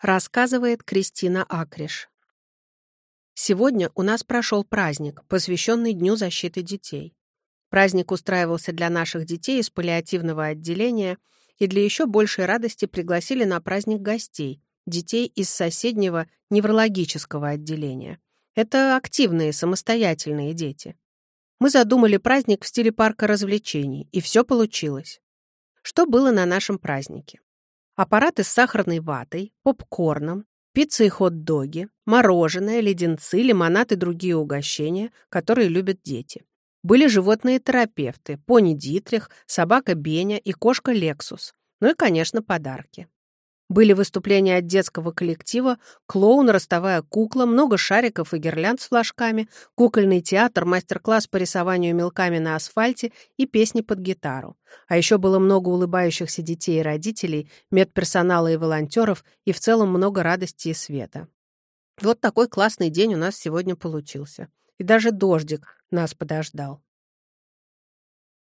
Рассказывает Кристина Акриш. Сегодня у нас прошел праздник, посвященный Дню защиты детей. Праздник устраивался для наших детей из паллиативного отделения, и для еще большей радости пригласили на праздник гостей, детей из соседнего неврологического отделения. Это активные, самостоятельные дети. Мы задумали праздник в стиле парка развлечений, и все получилось. Что было на нашем празднике? Аппараты с сахарной ватой, попкорном, пицца и хот-доги, мороженое, леденцы, лимонад и другие угощения, которые любят дети. Были животные-терапевты, пони Дитрих, собака Беня и кошка Лексус. Ну и, конечно, подарки. Были выступления от детского коллектива, клоун, ростовая кукла, много шариков и гирлянд с флажками, кукольный театр, мастер-класс по рисованию мелками на асфальте и песни под гитару. А еще было много улыбающихся детей и родителей, медперсонала и волонтеров, и в целом много радости и света. Вот такой классный день у нас сегодня получился. И даже дождик нас подождал.